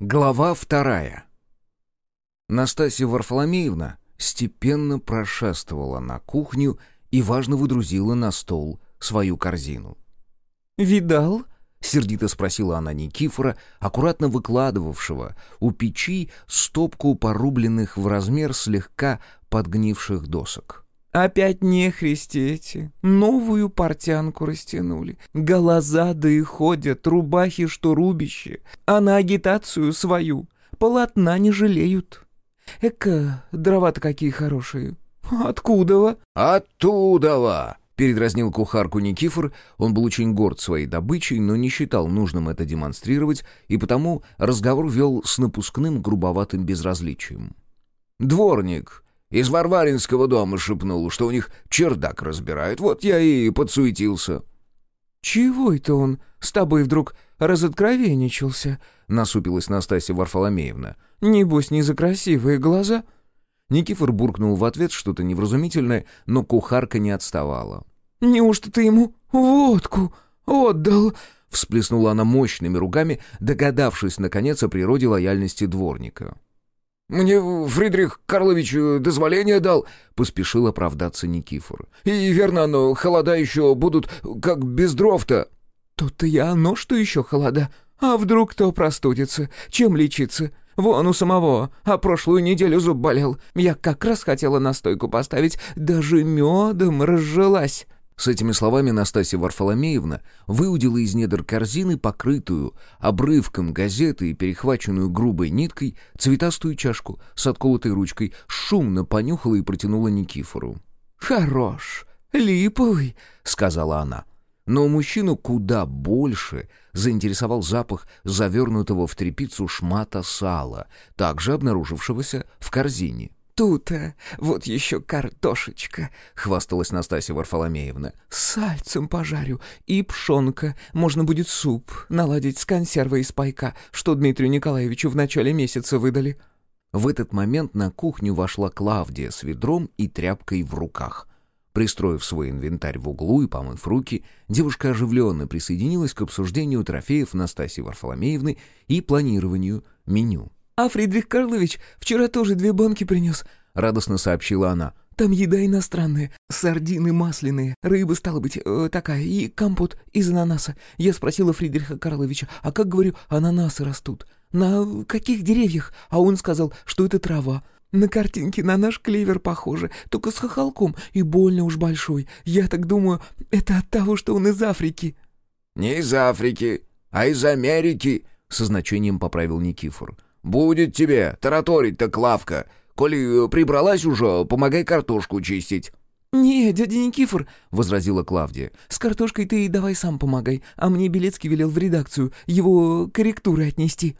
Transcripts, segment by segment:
Глава вторая. Настасья Варфоломеевна степенно прошествовала на кухню и важно выдрузила на стол свою корзину. «Видал?» — сердито спросила она Никифора, аккуратно выкладывавшего у печи стопку порубленных в размер слегка подгнивших досок. Опять нехристи эти. Новую портянку растянули. Голозадые ходят, рубахи что рубище. А на агитацию свою полотна не жалеют. Эка, дрова-то какие хорошие. Откуда-во? «Оттуда-во!» — передразнил кухарку Никифор. Он был очень горд своей добычей, но не считал нужным это демонстрировать, и потому разговор вел с напускным грубоватым безразличием. «Дворник, из Варваринского дома шепнул, что у них чердак разбирают. Вот я и подсуетился». «Чего это он с тобой вдруг разоткровенничался?» — насупилась Настасья Варфоломеевна. «Небось, не за красивые глаза?» Никифор буркнул в ответ что-то невразумительное, но кухарка не отставала. «Неужто ты ему водку отдал?» — всплеснула она мощными руками, догадавшись, наконец, о природе лояльности дворника. «Мне Фридрих Карлович э, дозволение дал», — поспешил оправдаться Никифор. «И верно, но холода еще будут, как без дров-то». «То-то и оно, что еще холода. А вдруг кто простудится? Чем лечиться? Вон у самого, а прошлую неделю зуб болел. Я как раз хотела настойку поставить, даже медом разжилась». С этими словами Настасья Варфоломеевна выудила из недр корзины, покрытую обрывком газеты и перехваченную грубой ниткой, цветастую чашку с отколотой ручкой, шумно понюхала и протянула Никифору. «Хорош, липовый», — сказала она. Но мужчину куда больше заинтересовал запах завернутого в тряпицу шмата сала, также обнаружившегося в корзине тут-то вот еще картошечка», — хвасталась Настасья Варфоломеевна. «С сальцем пожарю и пшонка. Можно будет суп наладить с консервой из пайка, что Дмитрию Николаевичу в начале месяца выдали». В этот момент на кухню вошла Клавдия с ведром и тряпкой в руках. Пристроив свой инвентарь в углу и помыв руки, девушка оживленно присоединилась к обсуждению трофеев Настасьи Варфоломеевны и планированию меню. «А Фридрих Карлович вчера тоже две банки принес», — радостно сообщила она. «Там еда иностранная, сардины масляные, рыба, стала быть, э, такая, и компот из ананаса. Я спросила Фридриха Карловича, а как, говорю, ананасы растут? На каких деревьях? А он сказал, что это трава. На картинке на наш клевер похоже, только с хохолком и больно уж большой. Я так думаю, это от того, что он из Африки». «Не из Африки, а из Америки», — со значением поправил Никифор. «Будет тебе тараторить-то, Клавка. Коли прибралась уже, помогай картошку чистить». «Не, дядя Никифор», — возразила Клавдия, — «с картошкой ты давай сам помогай, а мне Белецкий велел в редакцию его корректуры отнести».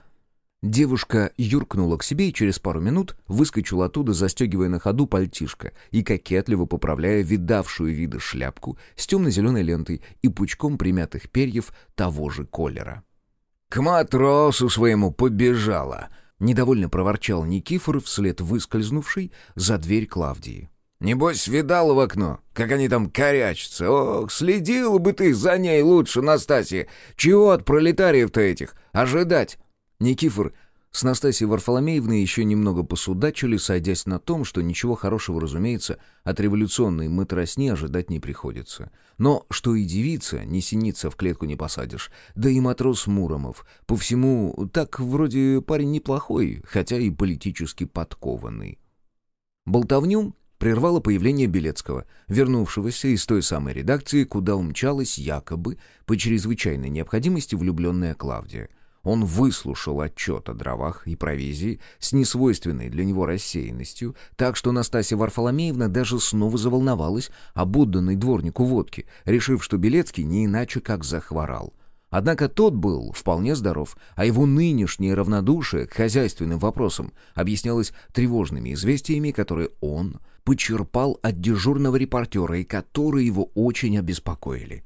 Девушка юркнула к себе и через пару минут выскочила оттуда, застегивая на ходу пальтишко и кокетливо поправляя видавшую виды шляпку с темно-зеленой лентой и пучком примятых перьев того же колера. «К матросу своему побежала!» — недовольно проворчал Никифор вслед выскользнувший за дверь Клавдии. «Небось, видал в окно, как они там корячатся. Ох, следил бы ты за ней лучше, Настасья! Чего от пролетариев-то этих ожидать?» Никифор с Настасьей Варфоломеевной еще немного посудачили, сойдясь на том, что ничего хорошего, разумеется, от революционной матросни ожидать не приходится. Но что и девица, не синица в клетку не посадишь, да и матрос Муромов, по всему, так вроде парень неплохой, хотя и политически подкованный. Болтовню прервало появление Белецкого, вернувшегося из той самой редакции, куда умчалась якобы по чрезвычайной необходимости влюбленная Клавдия — он выслушал отчет о дровах и провизии с несвойственной для него рассеянностью, так что Настасья Варфоломеевна даже снова заволновалась об отданной дворнику водки, решив, что Белецкий не иначе как захворал. Однако тот был вполне здоров, а его нынешнее равнодушие к хозяйственным вопросам объяснялось тревожными известиями, которые он почерпал от дежурного репортера и которые его очень обеспокоили.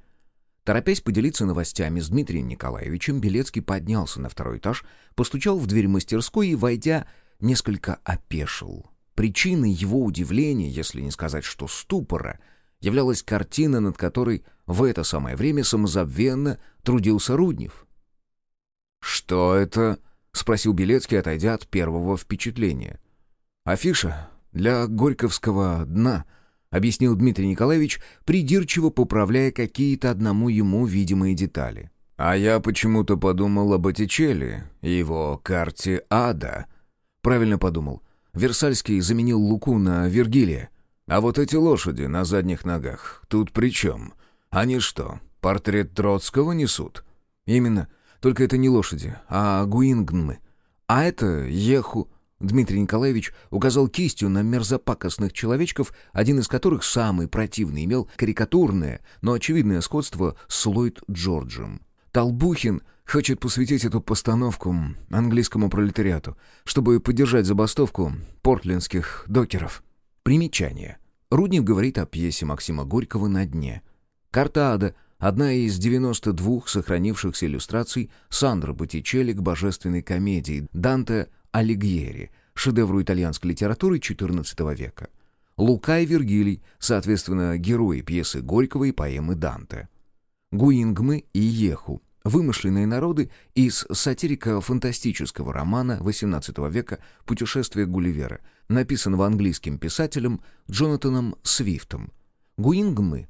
Торопясь поделиться новостями с Дмитрием Николаевичем, Белецкий поднялся на второй этаж, постучал в дверь мастерской и, войдя, несколько опешил. Причиной его удивления, если не сказать, что ступора, являлась картина, над которой в это самое время самозабвенно трудился Руднев. «Что это?» — спросил Белецкий, отойдя от первого впечатления. «Афиша для Горьковского дна», — объяснил Дмитрий Николаевич, придирчиво поправляя какие-то одному ему видимые детали. «А я почему-то подумал об Боттичелли его карте ада». Правильно подумал. Версальский заменил Луку на Вергилия. А вот эти лошади на задних ногах, тут при чем? Они что, портрет Троцкого несут? Именно. Только это не лошади, а гуингнмы. А это еху. Дмитрий Николаевич указал кистью на мерзопакостных человечков, один из которых, самый противный, имел карикатурное, но очевидное сходство с Ллойд Джорджем. Толбухин хочет посвятить эту постановку английскому пролетариату, чтобы поддержать забастовку портлендских докеров. Примечание. Руднев говорит о пьесе Максима Горького «На дне». Карта ада — Одна из 92 сохранившихся иллюстраций Сандро Боттичелли к божественной комедии Данте Алигьери, шедевру итальянской литературы XIV века. Лука и Вергилий, соответственно, герои пьесы Горького и поэмы Данте. Гуингмы и Еху – вымышленные народы из сатирико-фантастического романа XVIII века «Путешествие Гулливера», написанного английским писателем Джонатаном Свифтом. Гуингмы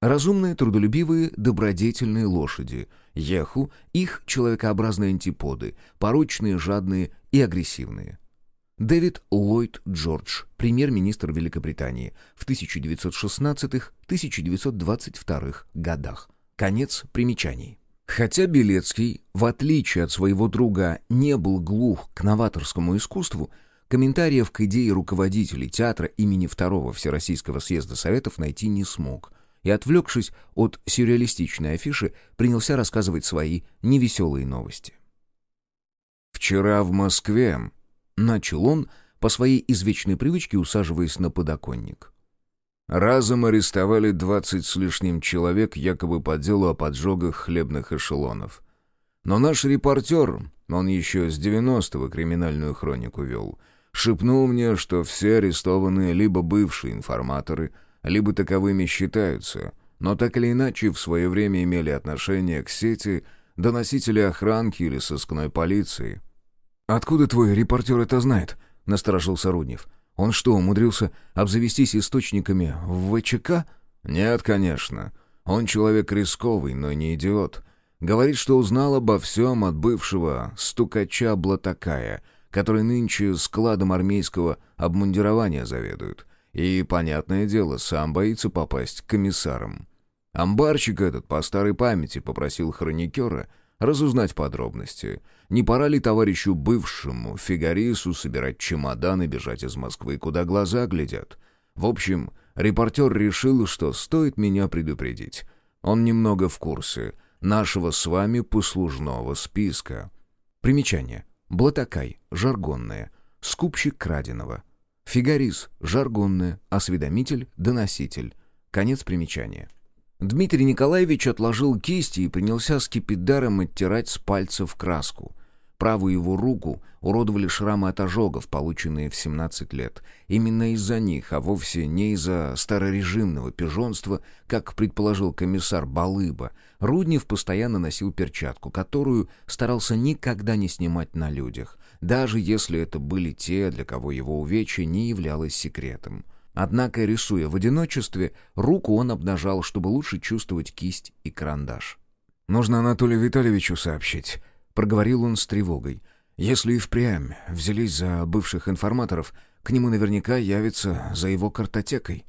Разумные, трудолюбивые, добродетельные лошади. Еху — их человекообразные антиподы, порочные, жадные и агрессивные. Дэвид Ллойд Джордж, премьер-министр Великобритании в 1916-1922 годах. Конец примечаний. Хотя Белецкий, в отличие от своего друга, не был глух к новаторскому искусству, комментариев к идее руководителей театра имени Второго Всероссийского съезда Советов найти не смог – и, отвлекшись от сюрреалистичной афиши, принялся рассказывать свои невеселые новости. «Вчера в Москве», — начал он, по своей извечной привычке усаживаясь на подоконник. Разом арестовали двадцать с лишним человек якобы по делу о поджогах хлебных эшелонов. Но наш репортер, он еще с 90-го криминальную хронику вел, шепнул мне, что все арестованные либо бывшие информаторы — либо таковыми считаются, но так или иначе в свое время имели отношение к сети доносители охранки или сыскной полиции. «Откуда твой репортер это знает?» — насторожился Руднев. «Он что, умудрился обзавестись источниками в ВЧК?» «Нет, конечно. Он человек рисковый, но не идиот. Говорит, что узнал обо всем от бывшего стукача Блатакая, который нынче складом армейского обмундирования заведует. И, понятное дело, сам боится попасть к комиссарам. Амбарчик этот по старой памяти попросил хроникера разузнать подробности. Не пора ли товарищу бывшему фигарису собирать чемодан и бежать из Москвы, куда глаза глядят? В общем, репортер решил, что стоит меня предупредить. Он немного в курсе нашего с вами послужного списка. Примечание. Блатакай, жаргонное, скупщик краденого — Фигарис, жаргонное, осведомитель, доноситель. Конец примечания. Дмитрий Николаевич отложил кисти и принялся скипидаром оттирать с пальцев краску. Правую его руку уродовали шрамы от ожогов, полученные в 17 лет. Именно из-за них, а вовсе не из-за старорежимного пижонства, как предположил комиссар Балыба, Руднев постоянно носил перчатку, которую старался никогда не снимать на людях, даже если это были те, для кого его увечье не являлось секретом. Однако, рисуя в одиночестве, руку он обнажал, чтобы лучше чувствовать кисть и карандаш. «Нужно Анатолию Витальевичу сообщить», Проговорил он с тревогой. «Если и впрямь взялись за бывших информаторов, к нему наверняка явится за его картотекой».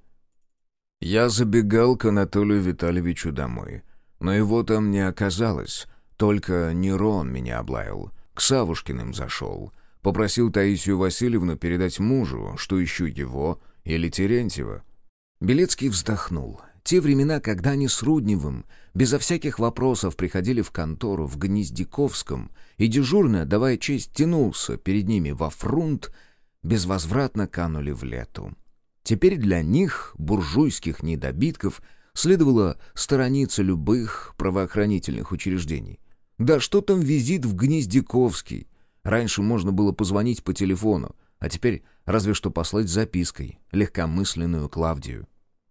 Я забегал к Анатолию Витальевичу домой. Но его там не оказалось. Только Нерон меня облаял. К Савушкиным зашел. Попросил Таисию Васильевну передать мужу, что ищу его или Терентьева. Белецкий вздохнул. Те времена, когда они с Рудневым безо всяких вопросов приходили в контору в Гнездяковском и дежурно, давая честь, тянулся перед ними во фрунт, безвозвратно канули в лету. Теперь для них, буржуйских недобитков, следовало сторониться любых правоохранительных учреждений. Да что там визит в Гнездяковский? Раньше можно было позвонить по телефону, а теперь разве что послать запиской легкомысленную Клавдию.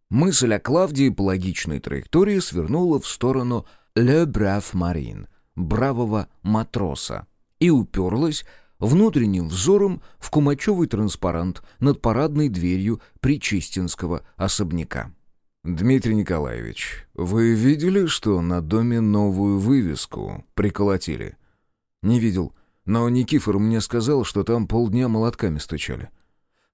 Мысль о Клавдии по логичной траектории свернула в сторону «Le Brave Marine» — бравого матроса. и уперлась внутренним взором в кумачевый транспарант над парадной дверью Причистинского особняка. «Дмитрий Николаевич, вы видели, что на доме новую вывеску приколотили?» «Не видел, но Никифор мне сказал, что там полдня молотками стучали.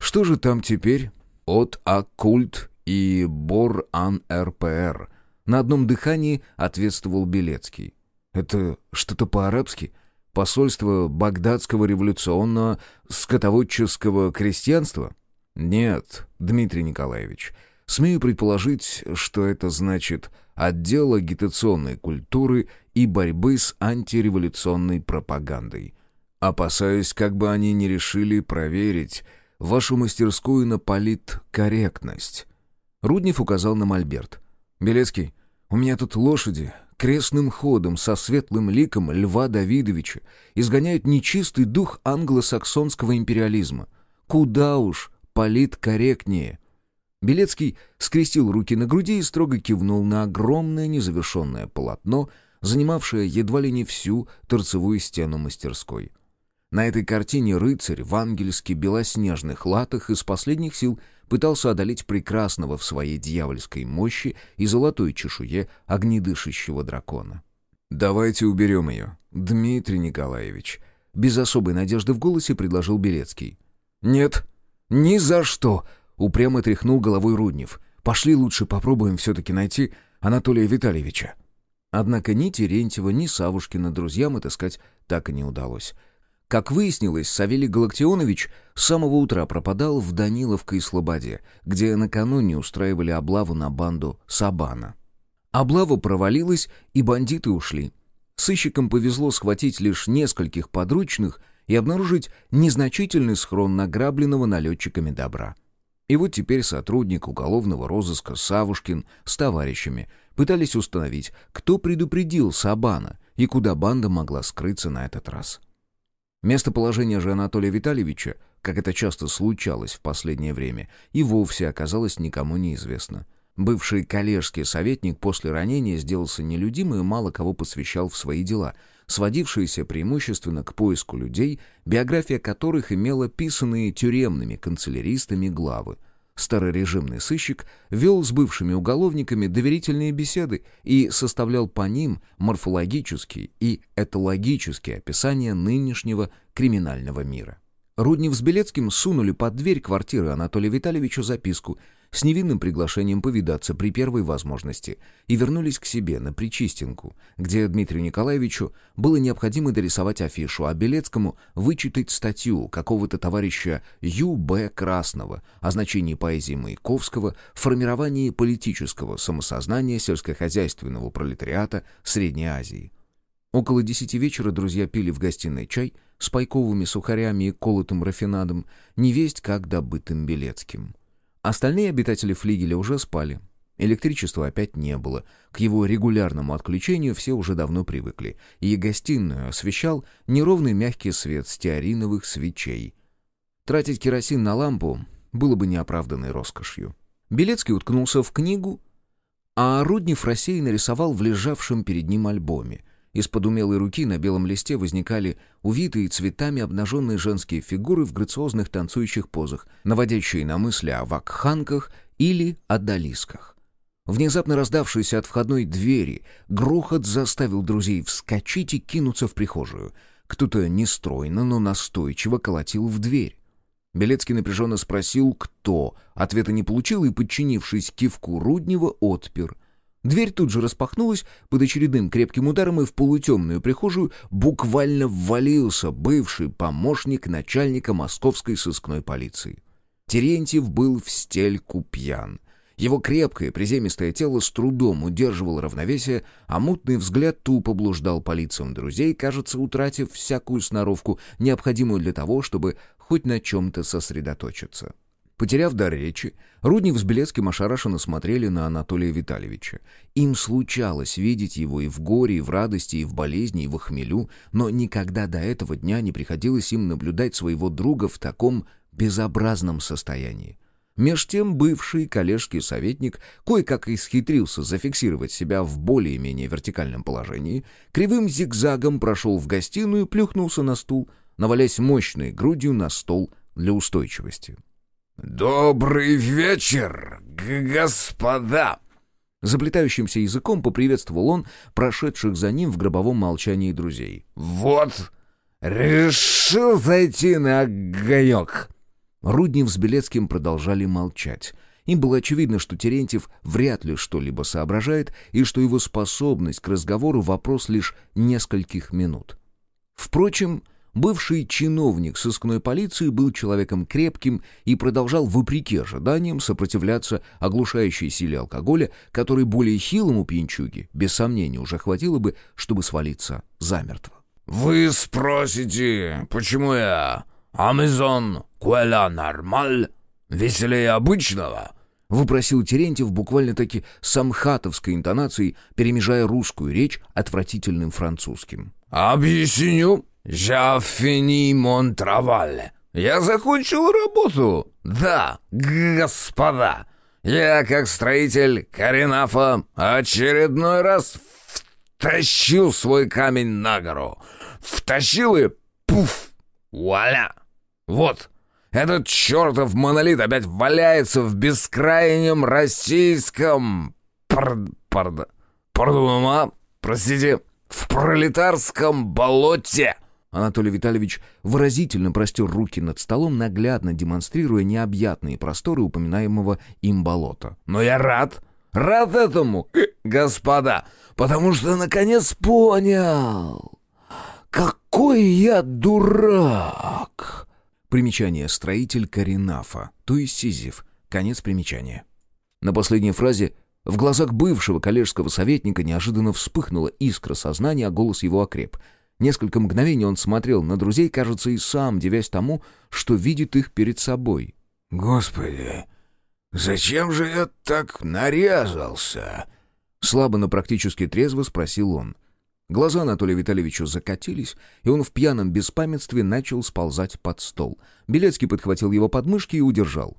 Что же там теперь?» «От Аккульт и Бор-Ан-РПР», на одном дыхании ответствовал Белецкий. «Это что-то по-арабски?» Посольство багдадского революционного скотоводческого крестьянства? Нет, Дмитрий Николаевич. Смею предположить, что это значит отдел агитационной культуры и борьбы с антиреволюционной пропагандой. Опасаюсь, как бы они не решили проверить вашу мастерскую на политкорректность. Руднев указал на мольберт. «Белецкий, у меня тут лошади, крестным ходом со светлым ликом Льва Давидовича изгоняют нечистый дух англосаксонского империализма. Куда уж политкорректнее. Белецкий скрестил руки на груди и строго кивнул на огромное незавершенное полотно, занимавшее едва ли не всю торцевую стену мастерской. На этой картине рыцарь в ангельски белоснежных латах из последних сил пытался одолеть прекрасного в своей дьявольской мощи и золотой чешуе огнедышащего дракона. «Давайте уберем ее, Дмитрий Николаевич», — без особой надежды в голосе предложил Белецкий. «Нет, ни за что!» — упрямо тряхнул головой Руднев. «Пошли лучше попробуем все-таки найти Анатолия Витальевича». Однако ни Терентьева, ни Савушкина друзьям отыскать так и не удалось. Как выяснилось, Савелий Галактионович с самого утра пропадал в Даниловской Слободе, где накануне устраивали облаву на банду Сабана. Облава провалилась, и бандиты ушли. Сыщикам повезло схватить лишь нескольких подручных и обнаружить незначительный схрон награбленного налетчиками добра. И вот теперь сотрудник уголовного розыска Савушкин с товарищами пытались установить, кто предупредил Сабана и куда банда могла скрыться на этот раз. Местоположение же Анатолия Витальевича, как это часто случалось в последнее время, и вовсе оказалось никому неизвестно. Бывший коллежский советник после ранения сделался нелюдим и мало кого посвящал в свои дела, сводившиеся преимущественно к поиску людей, биография которых имела писанные тюремными канцеляристами главы — Старорежимный сыщик вел с бывшими уголовниками доверительные беседы и составлял по ним морфологические и этологические описания нынешнего криминального мира. Руднев с Белецким сунули под дверь квартиры Анатолия Витальевича записку с невинным приглашением повидаться при первой возможности и вернулись к себе на Причистинку, где Дмитрию Николаевичу было необходимо дорисовать афишу, а Белецкому вычитать статью какого-то товарища Ю. Б. Красного о значении поэзии Маяковского в формировании политического самосознания сельскохозяйственного пролетариата Средней Азии. Около десяти вечера друзья пили в гостиной чай с пайковыми сухарями и колотым рафинадом, невесть как добытым Белецким. Остальные обитатели флигеля уже спали. Электричества опять не было. К его регулярному отключению все уже давно привыкли, и гостиную освещал неровный мягкий свет стеариновых свечей. Тратить керосин на лампу было бы неоправданной роскошью. Белецкий уткнулся в книгу, а Руднев рассеянно рисовал в лежавшем перед ним альбоме — из-под умелой руки на белом листе возникали увитые цветами обнаженные женские фигуры в грациозных танцующих позах, наводящие на мысли о вакханках или одолисках. Внезапно раздавшийся от входной двери грохот заставил друзей вскочить и кинуться в прихожую. Кто-то нестройно, но настойчиво колотил в дверь. Белецкий напряженно спросил, кто. Ответа не получил и, подчинившись кивку Руднева, отпер — Дверь тут же распахнулась под очередным крепким ударом, и в полутемную прихожую буквально ввалился бывший помощник начальника московской сыскной полиции. Терентьев был в стельку пьян. Его крепкое приземистое тело с трудом удерживало равновесие, а мутный взгляд тупо блуждал по лицам друзей, кажется, утратив всякую сноровку, необходимую для того, чтобы хоть на чем-то сосредоточиться. Потеряв дар речи, Руднев с Белецким ошарашенно смотрели на Анатолия Витальевича. Им случалось видеть его и в горе, и в радости, и в болезни, и в хмелю, но никогда до этого дня не приходилось им наблюдать своего друга в таком безобразном состоянии. Меж тем бывший коллежский советник кое-как исхитрился зафиксировать себя в более-менее вертикальном положении, кривым зигзагом прошел в гостиную и плюхнулся на стул, навалясь мощной грудью на стол для устойчивости. «Добрый вечер, господа!» Заплетающимся языком поприветствовал он прошедших за ним в гробовом молчании друзей. «Вот, решил зайти на огонек!» Руднев с Белецким продолжали молчать. Им было очевидно, что Терентьев вряд ли что-либо соображает, и что его способность к разговору — вопрос лишь нескольких минут. Впрочем, бывший чиновник сыскной полиции был человеком крепким и продолжал, вопреки ожиданиям, сопротивляться оглушающей силе алкоголя, который более хилому пьянчуге, без сомнения, уже хватило бы, чтобы свалиться замертво. «Вы спросите, почему я «Амазон, куэла нормаль? Веселее обычного?» — выпросил Терентьев буквально-таки самхатовской интонацией, перемежая русскую речь отвратительным французским. «Объясню. Я фини мон траваль. Я закончил работу. Да, господа. Я, как строитель Каринафа, очередной раз втащил свой камень на гору. Втащил и пуф! Вуаля! Вот, этот чертов монолит опять валяется в бескрайнем российском... Пар... Пардон... А? Простите, в пролетарском болоте!» Анатолий Витальевич выразительно простер руки над столом, наглядно демонстрируя необъятные просторы упоминаемого им болота. «Но я рад, рад этому, господа, потому что наконец понял, какой я дурак!» Примечание «строитель Каринафа», то есть Сизиф. Конец примечания. На последней фразе в глазах бывшего коллежского советника неожиданно вспыхнула искра сознания, а голос его окреп. Несколько мгновений он смотрел на друзей, кажется, и сам, девясь тому, что видит их перед собой. «Господи, зачем же я так нарезался?» Слабо, но практически трезво спросил он. Глаза Анатолия Витальевича закатились, и он в пьяном беспамятстве начал сползать под стол. Белецкий подхватил его подмышки и удержал.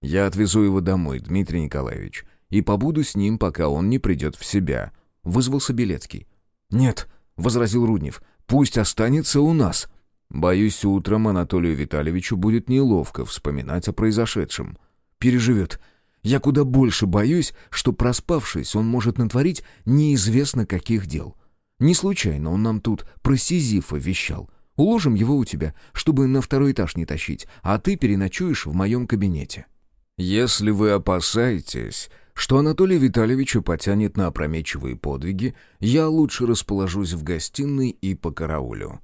«Я отвезу его домой, Дмитрий Николаевич, и побуду с ним, пока он не придет в себя», — вызвался Белецкий. «Нет», — возразил Руднев, — «пусть останется у нас». «Боюсь, утром Анатолию Витальевичу будет неловко вспоминать о произошедшем. Переживет. Я куда больше боюсь, что, проспавшись, он может натворить неизвестно каких дел». Не случайно он нам тут про Сизифа вещал. Уложим его у тебя, чтобы на второй этаж не тащить, а ты переночуешь в моем кабинете». «Если вы опасаетесь, что Анатолий Витальевича потянет на опрометчивые подвиги, я лучше расположусь в гостиной и по караулю».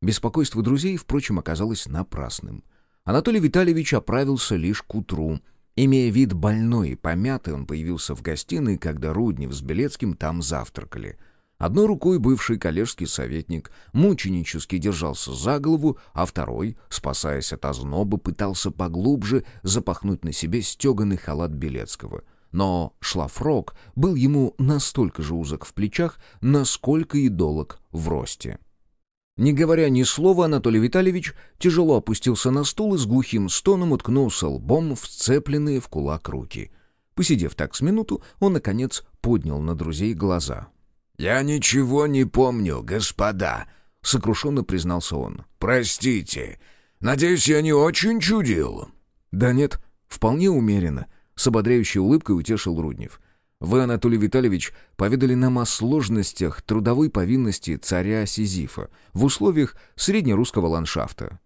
Беспокойство друзей, впрочем, оказалось напрасным. Анатолий Витальевич оправился лишь к утру. Имея вид больной и помятый, он появился в гостиной, когда Руднев с Белецким там завтракали — Одной рукой бывший коллежский советник мученически держался за голову, а второй, спасаясь от озноба, пытался поглубже запахнуть на себе стеганый халат Белецкого. Но шлафрок был ему настолько же узок в плечах, насколько и долог в росте. Не говоря ни слова, Анатолий Витальевич тяжело опустился на стул и с глухим стоном уткнулся лбом в сцепленные в кулак руки. Посидев так с минуту, он, наконец, поднял на друзей глаза. «Я ничего не помню, господа», — сокрушенно признался он. «Простите. Надеюсь, я не очень чудил». «Да нет, вполне умеренно», — с ободряющей улыбкой утешил Руднев. «Вы, Анатолий Витальевич, поведали нам о сложностях трудовой повинности царя Сизифа в условиях среднерусского ландшафта».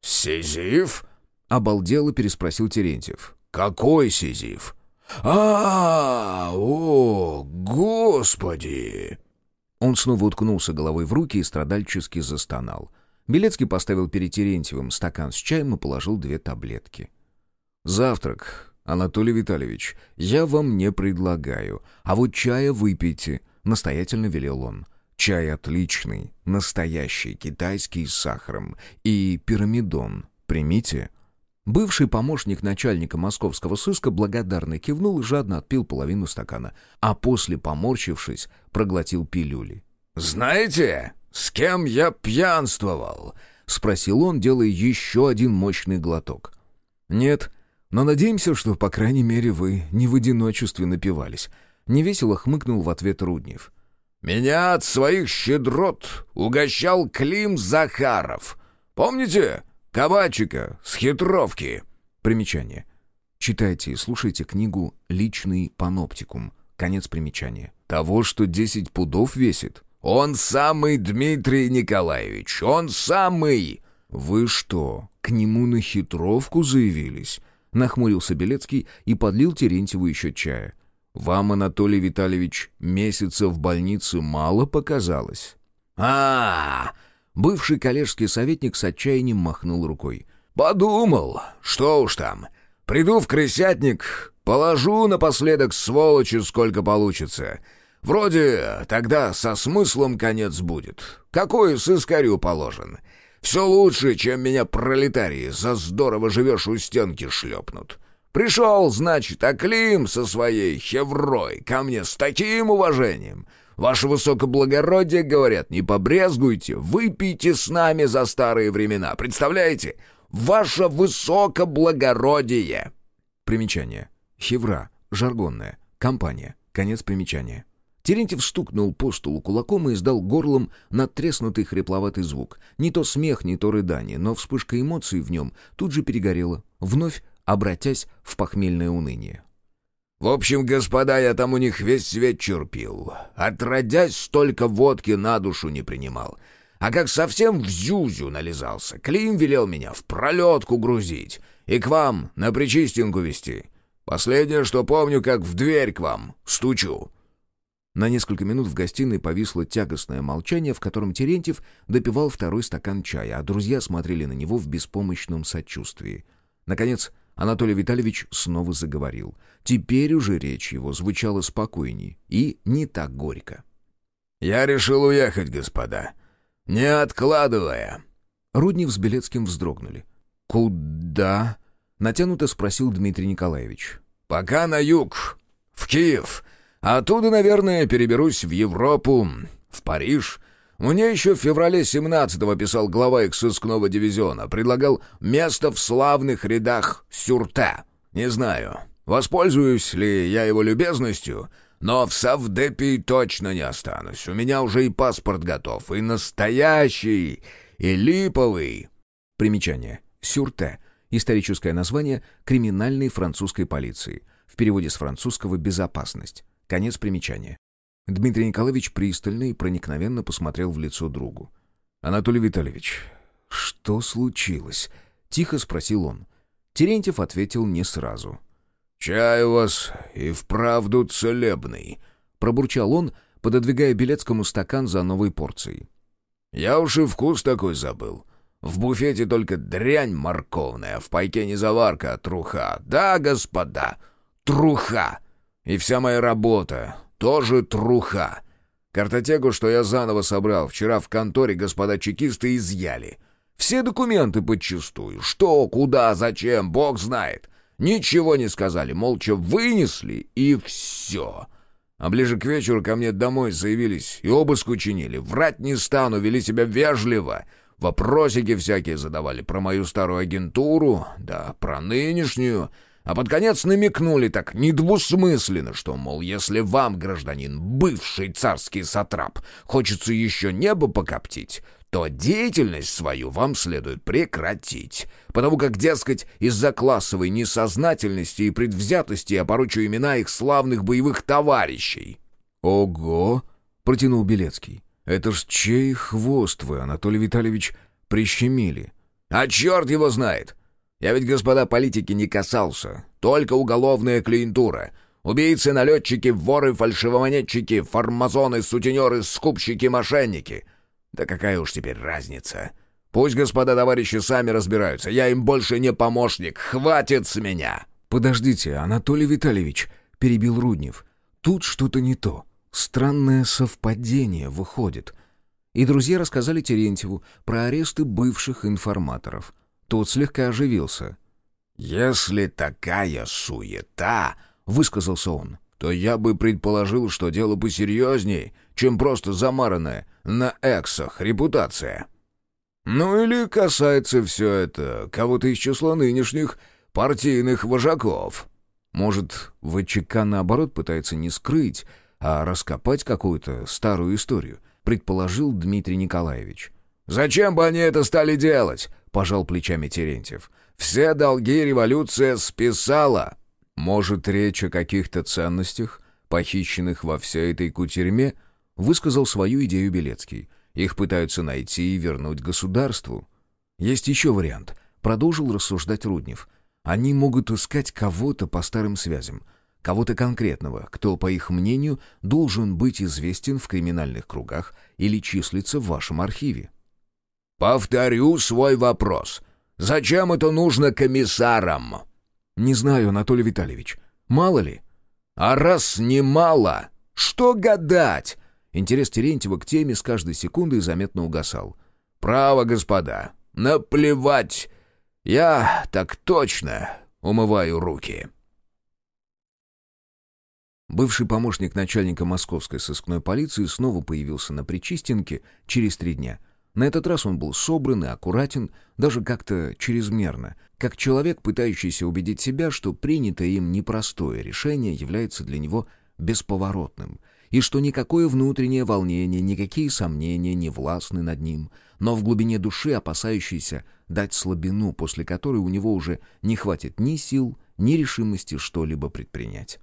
«Сизиф?» — обалдело переспросил Терентьев. «Какой Сизиф?» а, о, господи!» Он снова уткнулся головой в руки и страдальчески застонал. Белецкий поставил перед Терентьевым стакан с чаем и положил две таблетки. «Завтрак, Анатолий Витальевич, я вам не предлагаю, а вот чая выпейте», — настоятельно велел он. «Чай отличный, настоящий, китайский с сахаром. И пирамидон примите». Бывший помощник начальника московского сыска благодарно кивнул и жадно отпил половину стакана, а после, поморщившись, проглотил пилюли. «Знаете, с кем я пьянствовал?» — спросил он, делая еще один мощный глоток. «Нет, Но надеемся, что, по крайней мере, вы не в одиночестве напивались». Невесело хмыкнул в ответ Руднев. «Меня от своих щедрот угощал Клим Захаров. Помните? Кабачика с хитровки». Примечание. Читайте и слушайте книгу «Личный паноптикум». Конец примечания. Того, что десять пудов весит. «Он самый, Дмитрий Николаевич, он самый!» «Вы что, к нему на хитровку заявились?» Нахмурился Белецкий и подлил Терентьеву еще чая. «Вам, Анатолий Витальевич, месяца в больнице мало показалось?» а, -а, -а Бывший коллежский советник с отчаянием махнул рукой. «Подумал, что уж там. Приду в крысятник, положу напоследок сволочи сколько получится. Вроде тогда со смыслом конец будет. Какой сыскарю положен? Все лучше, чем меня пролетарии за здорово живешь у стенки шлепнут. Пришел, значит, Аклим со своей хеврой ко мне с таким уважением. Ваше высокоблагородие, говорят, не побрезгуйте, выпейте с нами за старые времена. Представляете? Ваше высокоблагородие!» Примечание. Хевра. Жаргонная. Компания. Конец примечания. Терентьев стукнул по столу кулаком и издал горлом надтреснутый хрипловатый звук. Не то смех, не то рыдание, но вспышка эмоций в нем тут же перегорела, вновь обратясь в похмельное уныние. «В общем, господа, я там у них весь вечер пил. Отродясь, столько водки на душу не принимал. А как совсем в зюзю нализался, Клим велел меня в пролетку грузить и к вам на причистинку вести. Последнее, что помню, как в дверь к вам стучу». На несколько минут в гостиной повисло тягостное молчание, в котором Терентьев допивал второй стакан чая, а друзья смотрели на него в беспомощном сочувствии. Наконец, Анатолий Витальевич снова заговорил. Теперь уже речь его звучала спокойней и не так горько. «Я решил уехать, господа. Не откладывая». Руднев с Белецким вздрогнули. «Куда?» — натянуто спросил Дмитрий Николаевич. «Пока на юг, в Киев. Оттуда, наверное, переберусь в Европу, в Париж. Мне еще в феврале 17-го писал глава их сыскного дивизиона. Предлагал место в славных рядах Сюрте. Не знаю, воспользуюсь ли я его любезностью, но в Савдепе точно не останусь. У меня уже и паспорт готов, и настоящий, и липовый. Примечание. Сюрте. Историческое название криминальной французской полиции. В переводе с французского «безопасность». Конец примечания. Дмитрий Николаевич пристально и проникновенно посмотрел в лицо другу. «Анатолий Витальевич, что случилось?» — тихо спросил он. Терентьев ответил не сразу. «Чай у вас и вправду целебный», — пробурчал он, пододвигая Белецкому стакан за новой порцией. «Я уж и вкус такой забыл. В буфете только дрянь морковная, в пайке не заварка, а труха. Да, господа, труха!» И вся моя работа тоже труха. Картотеку, что я заново собрал, вчера в конторе господа чекисты изъяли. Все документы подчистую. Что, куда, зачем, бог знает. Ничего не сказали, молча вынесли, и все. А ближе к вечеру ко мне домой заявились и обыск учинили. Врать не стану, вели себя вежливо. Вопросики всякие задавали про мою старую агентуру, да про нынешнюю. А под конец намекнули так недвусмысленно, что, мол, если вам, гражданин, бывший царский сатрап, хочется еще небо покоптить, то деятельность свою вам следует прекратить, потому как, дескать, из-за классовой несознательности и предвзятости я поручу имена их славных боевых товарищей». «Ого!» — протянул Белецкий. «Это ж чей хвост вы, Анатолий Витальевич, прищемили?» «А черт его знает! Я ведь, господа политики, не касался. Только уголовная клиентура. Убийцы, налетчики, воры, фальшивомонетчики, формазоны, сутенеры, скупщики, мошенники. Да какая уж теперь разница? Пусть господа товарищи сами разбираются. Я им больше не помощник. Хватит с меня!» «Подождите, Анатолий Витальевич», — перебил Руднев. «Тут что-то не то. Странное совпадение выходит». И друзья рассказали Терентьеву про аресты бывших информаторов — тот слегка оживился. «Если такая суета», — высказался он, — «то я бы предположил, что дело посерьезнее, чем просто замаранная на эксах репутация». «Ну или касается все это кого-то из числа нынешних партийных вожаков». Может, ВЧК наоборот пытается не скрыть, а раскопать какую-то старую историю, предположил Дмитрий Николаевич. «Зачем бы они это стали делать?» — пожал плечами Терентьев. «Все долги революция списала». «Может, речь о каких-то ценностях, похищенных во всей этой кутерьме?» — высказал свою идею Белецкий. «Их пытаются найти и вернуть государству». «Есть еще вариант», — продолжил рассуждать Руднев. «Они могут искать кого-то по старым связям, кого-то конкретного, кто, по их мнению, должен быть известен в криминальных кругах или числится в вашем архиве». «Повторю свой вопрос. Зачем это нужно комиссарам?» «Не знаю, Анатолий Витальевич. Мало ли». «А раз не мало, что гадать?» Интерес Терентьева к теме с каждой секундой заметно угасал. «Право, господа, наплевать. Я так точно умываю руки». Бывший помощник начальника московской сыскной полиции снова появился на Причистенке через три дня — на этот раз он был собран и аккуратен, даже как-то чрезмерно, как человек, пытающийся убедить себя, что принятое им непростое решение является для него бесповоротным, и что никакое внутреннее волнение, никакие сомнения не властны над ним, но в глубине души опасающийся дать слабину, после которой у него уже не хватит ни сил, ни решимости что-либо предпринять.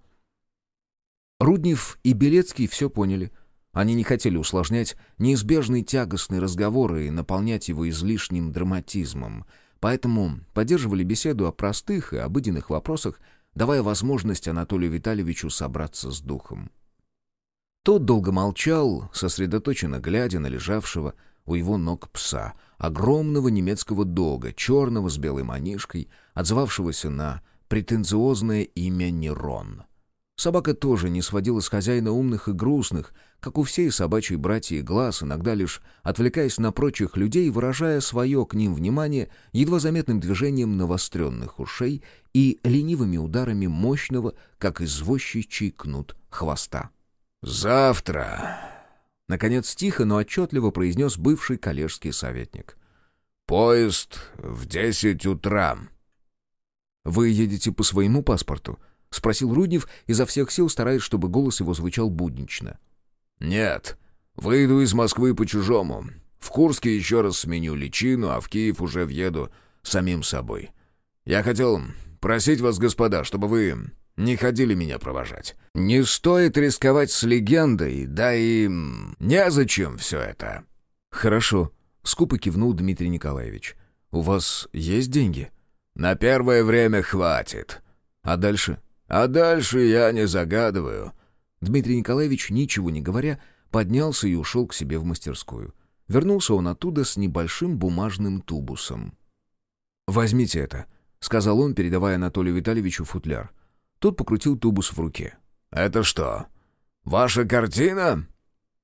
Руднев и Белецкий все поняли — они не хотели усложнять неизбежный тягостный разговор и наполнять его излишним драматизмом, поэтому поддерживали беседу о простых и обыденных вопросах, давая возможность Анатолию Витальевичу собраться с духом. Тот долго молчал, сосредоточенно глядя на лежавшего у его ног пса, огромного немецкого дога, черного с белой манишкой, отзывавшегося на претенциозное имя Нерон. Собака тоже не сводила с хозяина умных и грустных, как у всей собачьей братьи глаз, иногда лишь отвлекаясь на прочих людей, выражая свое к ним внимание едва заметным движением навостренных ушей и ленивыми ударами мощного, как извозчичий кнут, хвоста. «Завтра!» — наконец тихо, но отчетливо произнес бывший коллежский советник. «Поезд в десять утра». «Вы едете по своему паспорту?» — спросил Руднев, изо всех сил стараясь, чтобы голос его звучал буднично. «Нет. Выйду из Москвы по-чужому. В Курске еще раз сменю личину, а в Киев уже въеду самим собой. Я хотел просить вас, господа, чтобы вы не ходили меня провожать. Не стоит рисковать с легендой, да и незачем все это». «Хорошо», — скупо кивнул Дмитрий Николаевич. «У вас есть деньги?» «На первое время хватит. А дальше?» А дальше я не загадываю». Дмитрий Николаевич, ничего не говоря, поднялся и ушел к себе в мастерскую. Вернулся он оттуда с небольшим бумажным тубусом. «Возьмите это», — сказал он, передавая Анатолию Витальевичу футляр. Тот покрутил тубус в руке. «Это что, ваша картина?»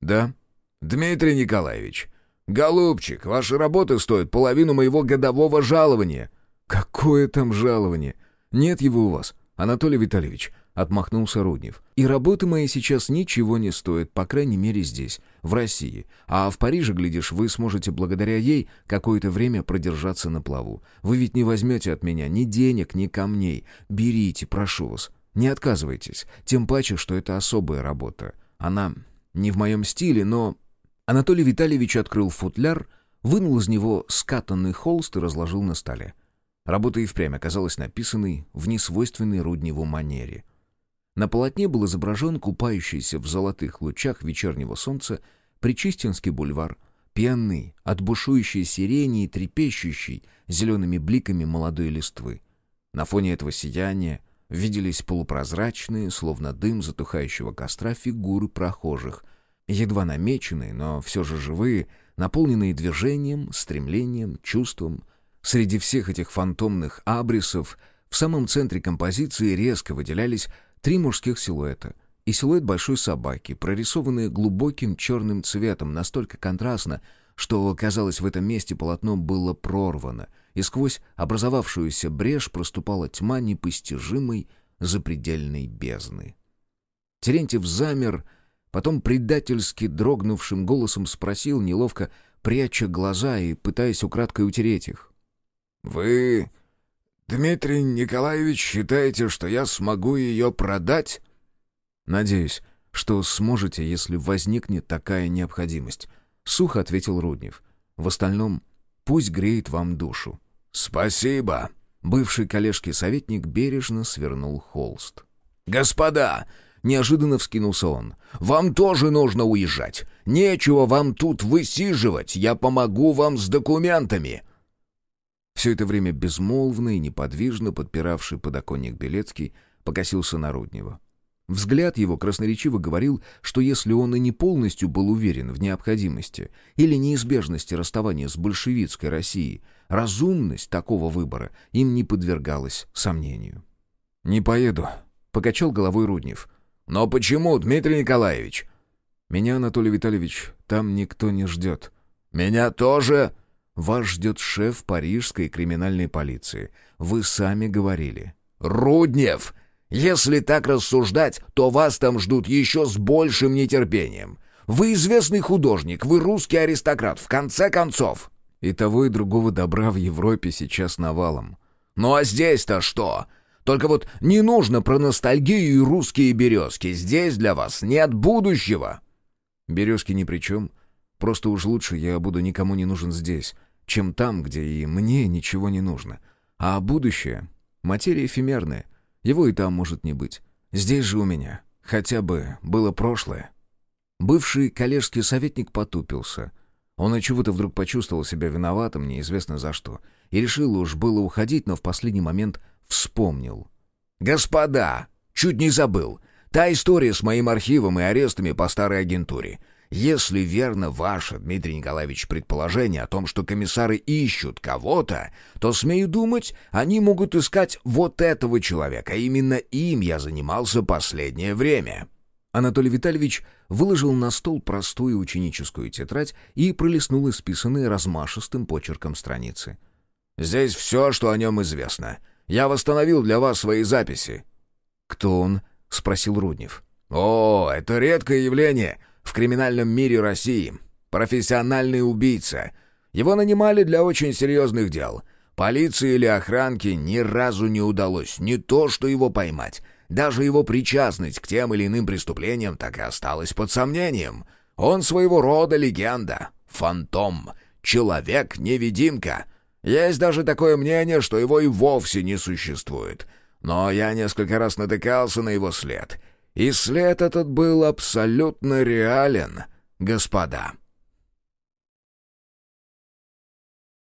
«Да». «Дмитрий Николаевич, голубчик, ваши работы стоят половину моего годового жалования». «Какое там жалование? Нет его у вас. «Анатолий Витальевич», — отмахнулся Руднев, «и работы мои сейчас ничего не стоят, по крайней мере здесь, в России. А в Париже, глядишь, вы сможете благодаря ей какое-то время продержаться на плаву. Вы ведь не возьмете от меня ни денег, ни камней. Берите, прошу вас. Не отказывайтесь, тем паче, что это особая работа. Она не в моем стиле, но...» Анатолий Витальевич открыл футляр, вынул из него скатанный холст и разложил на столе. Работа и впрямь оказалась написанной в несвойственной Рудневу манере. На полотне был изображен купающийся в золотых лучах вечернего солнца Причистинский бульвар, пенный, от бушующей сирени и трепещущий зелеными бликами молодой листвы. На фоне этого сияния виделись полупрозрачные, словно дым затухающего костра, фигуры прохожих, едва намеченные, но все же живые, наполненные движением, стремлением, чувством — Среди всех этих фантомных абрисов в самом центре композиции резко выделялись три мужских силуэта и силуэт большой собаки, прорисованные глубоким черным цветом настолько контрастно, что, казалось, в этом месте полотно было прорвано, и сквозь образовавшуюся брешь проступала тьма непостижимой запредельной бездны. Терентьев замер, потом предательски дрогнувшим голосом спросил, неловко пряча глаза и пытаясь украдкой утереть их. «Вы Дмитрий Николаевич, считаете, что я смогу ее продать?» «Надеюсь, что сможете, если возникнет такая необходимость», — сухо ответил Руднев. «В остальном, пусть греет вам душу». «Спасибо!» Бывший коллежский советник бережно свернул холст. «Господа!» — неожиданно вскинулся он. «Вам тоже нужно уезжать. Нечего вам тут высиживать. Я помогу вам с документами». Все это время безмолвно и неподвижно подпиравший подоконник Белецкий покосился на Руднева. Взгляд его красноречиво говорил, что если он и не полностью был уверен в необходимости или неизбежности расставания с большевистской Россией, разумность такого выбора им не подвергалась сомнению. «Не поеду», — покачал головой Руднев. «Но почему, Дмитрий Николаевич?» «Меня, Анатолий Витальевич, там никто не ждет». «Меня тоже...» «Вас ждет шеф парижской криминальной полиции. Вы сами говорили». «Руднев!» Если так рассуждать, то вас там ждут еще с большим нетерпением. Вы известный художник, вы русский аристократ, в конце концов. И того и другого добра в Европе сейчас навалом. Ну а здесь-то что? Только вот не нужно про ностальгию и русские березки. Здесь для вас нет будущего. Березки ни при чем. Просто уж лучше я буду никому не нужен здесь, чем там, где и мне ничего не нужно. А будущее — материя эфемерная — его и там может не быть. Здесь же у меня хотя бы было прошлое. Бывший коллежский советник потупился. Он от чего-то вдруг почувствовал себя виноватым, неизвестно за что, и решил уж было уходить, но в последний момент вспомнил. «Господа, чуть не забыл. Та история с моим архивом и арестами по старой агентуре. Если верно ваше, Дмитрий Николаевич, предположение о том, что комиссары ищут кого-то, то, смею думать, они могут искать вот этого человека. Именно им я занимался последнее время». Анатолий Витальевич выложил на стол простую ученическую тетрадь и пролистнул исписанные размашистым почерком страницы. «Здесь все, что о нем известно. Я восстановил для вас свои записи». «Кто он?» — спросил Руднев. «О, это редкое явление в криминальном мире России. Профессиональный убийца. Его нанимали для очень серьезных дел. Полиции или охранке ни разу не удалось не то, что его поймать. Даже его причастность к тем или иным преступлениям так и осталась под сомнением. Он своего рода легенда. Фантом. Человек-невидимка. Есть даже такое мнение, что его и вовсе не существует. Но я несколько раз натыкался на его след — и след этот был абсолютно реален, господа.